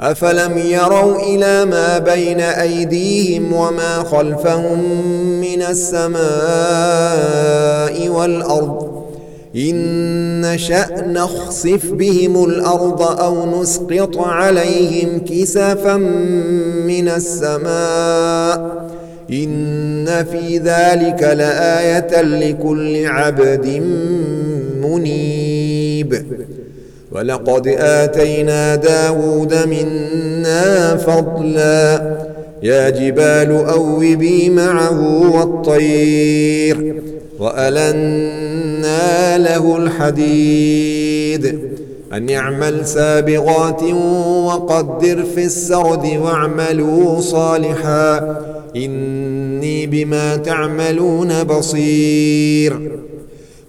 أفلم يروا إلى ما بين أيديهم وما خلفهم من السماء والأرض إن شأ نخصف بهم الأرض أو نسقط عليهم كسفا من السماء إن في ذلك لآية لكل عبد منيب ولقد آتينا داود منا فضلا. يا جبال أوبي معه والطير وألنا له الحديد. أن يعمل سابغات وقدر في السرد واعملوا صالحا. إني بما تعملون بصير.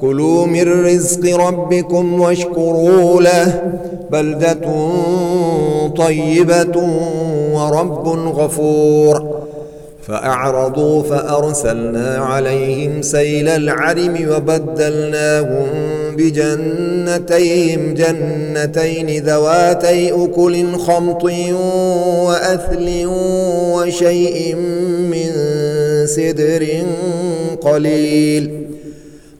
كلوا من رزق ربكم واشكروا له بلدة طيبة ورب غفور. فأعرضوا فأرسلنا عليهم سيل العرم وبدلناهم بجنتيهم جنتين ذواتي أكل خمط وأثل وشيء من سدر قليل.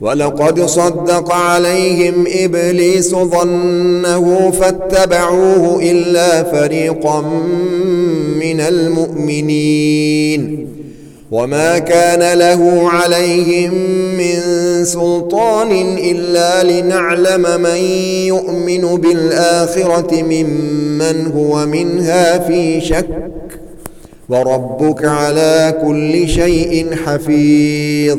وَلَقَدْ صَدَّقَ عَلَيْهِمْ إِبْلِيسُ ظَنَّهُ فَاتَّبَعُوهُ إِلَّا فَرِيقًا مِنَ الْمُؤْمِنِينَ. وَمَا كَانَ لَهُ عَلَيْهِمْ مِنْ سُلْطَانٍ إِلَّا لِنَعْلَمَ مَنْ يُؤْمِنُ بِالْآخِرَةِ مِمَّنْ هُوَ مِنْهَا فِي شَكٍّ. وَرَبُّكَ عَلَى كُلِّ شَيْءٍ حَفِيظٌ.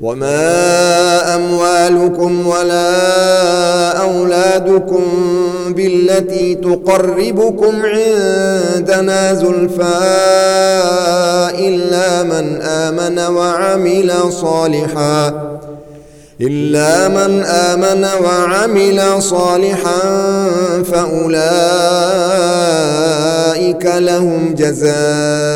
وما أموالكم ولا أولادكم بالتي تقربكم عندنا زلفاء إلا من آمن وعمل صالحا إلا من آمن وعمل صالحا فأولئك لهم جزاء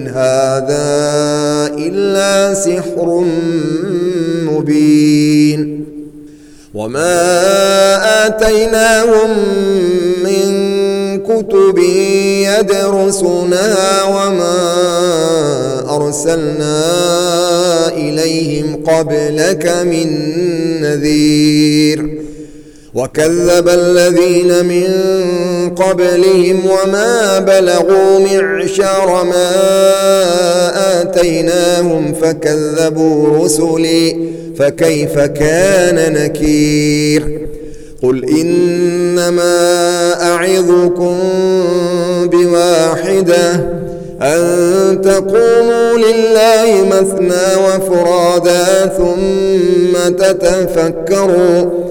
هذا إلا سحر مبين. وما آتيناهم من كتب يدرسنا وما أرسلنا إليهم قبلك من نذير. وكذب الذين من قبلهم وما بلغوا معشر ما آتيناهم فكذبوا رسلي فكيف كان نكير قل إنما أعظكم بواحدة أن تقوموا لله مثنى وفرادا ثم تتفكروا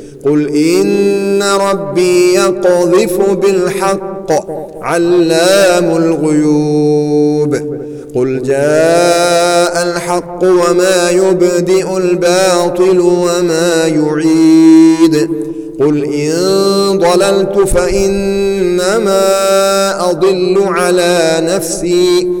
قل إن ربي يقذف بالحق علام الغيوب. قل جاء الحق وما يبدئ الباطل وما يعيد. قل إن ضللت فإنما أضل على نفسي.